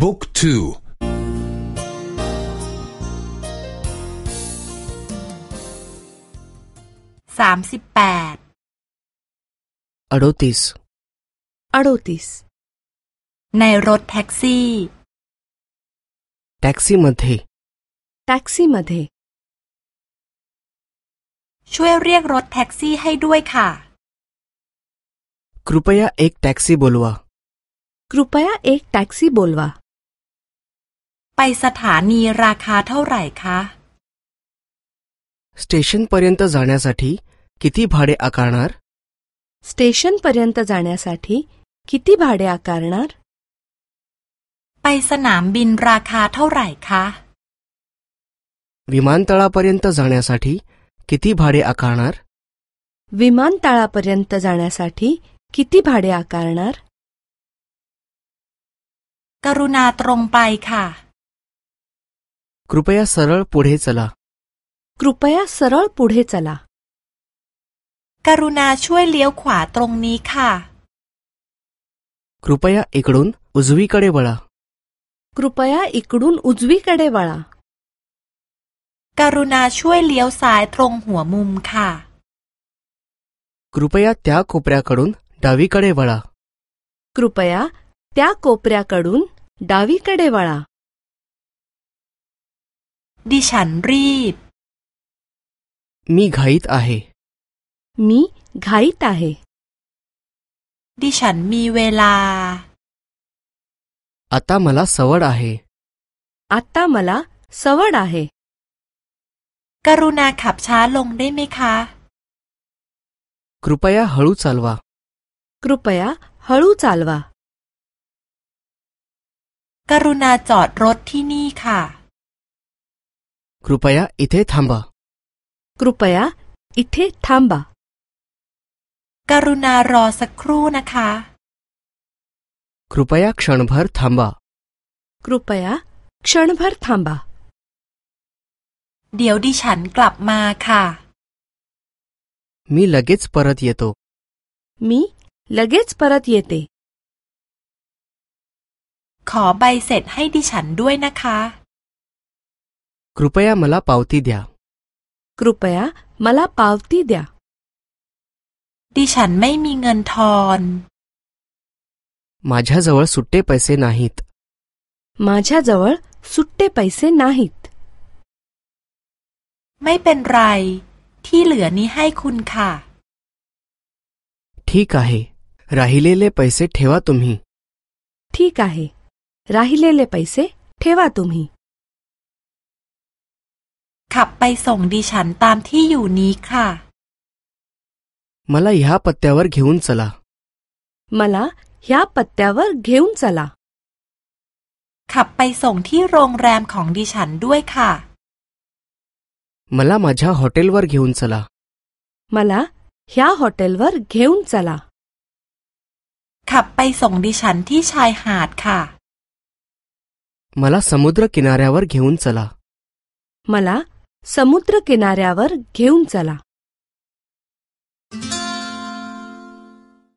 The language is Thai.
بوك تو سامسي باد أروتيس أروتيس ในรถแท็กซี่ टॅक्सीमध्ये टॅक्सीमध्ये ช่วยเรียกรถแท็กซี่ให้ด้วยค่ะ कृपया एक टॅक्सी बोलवा कृपया एक टॅक्सी बोलवा ไปสถานีราคาเท่าไหร่คะ स्टेशनपर्यंत जाण्यासाठी किती भाडे आकारणार स्टेशनपर्यंत जाण्यासाठी किती भाडे आकारणार ไปสนามบินราคาเท่าไหร่คะ विमानतळापर्यंत जाण्यासाठी किती भाडे आकारणार विमानतळापर्यंत जाण्यासाठी किती भाडे आकारणार กรุณาตรงไปค่ะ कृपया सरळ पुढे चला कृपया सरळ पुढे चला करुणा खा कृपया इकडून उजवीकडे वळा कृपया इकडून उजवीकडे वळा खा कृपया त्या कोपऱ्याकडून डावीकडे वळा कृपया त्या कोपऱ्याकडून डावीकडे वळा ดิฉันรีบ มีไข์อาเฮมีไข์ตาเฮดิฉันมีเวลาอัตตาเมลาสวัสดาเฮอัตตาเมลาสวัสดาเหกรุณาขับช้าลงได้ไหมคะ กรุปยาฮัลูซาลวากรุปยาฮัลูซาลวากรุณาจอดรถที่นี่ค่ะ कृपया इथे थांबा कृपया इथे थांबा करुणा र อสักครู่นะคะคุปยาคชันบาร์ทัมบาคุปยาคชันบาร์ทัมบา เดี๋ยวดิฉันกลับมาค่ะมีลักเกจปรัตเยโตมีลักเกจปรัตเยเตขอใบเสร็จให้ดิฉันด้วยนะคะ कृपया मला पावती द्या कृपया मला पावती द्या थॉन माझ्याजवळ सुट्टे पैसे नाहीत माझ्याजवळ सुट्टे पैसे नाहीत मै ไม่เป็นไร खा ठीक आहे राहिलेले पैसे ठेवा तुम्ही ठीक आहे राहिलेले पैसे ठेवा तुम्ही ขับไปส่งดิฉันตามที่อยู่นี้ค่ะมาลาฮะปัตตาวร์เกี่ยวนซาลามาลาฮะปัตตาวร์เกี่ยวนซาลาขับไปส่งที่โรงแรมของดิฉันด้วยค่ะมาละมาจ้าโฮเทลวร์เกี่ยวนซาลามาลาฮะโฮเทลวร์เกี่ยวนซาลาขับไปส่งดิฉันที่ชายหาดค่ะมาละสมุทรกินาร์เอวร์เกี่ยวนซาลามาละ समुद्र किनाऱ्यावर घेऊन चला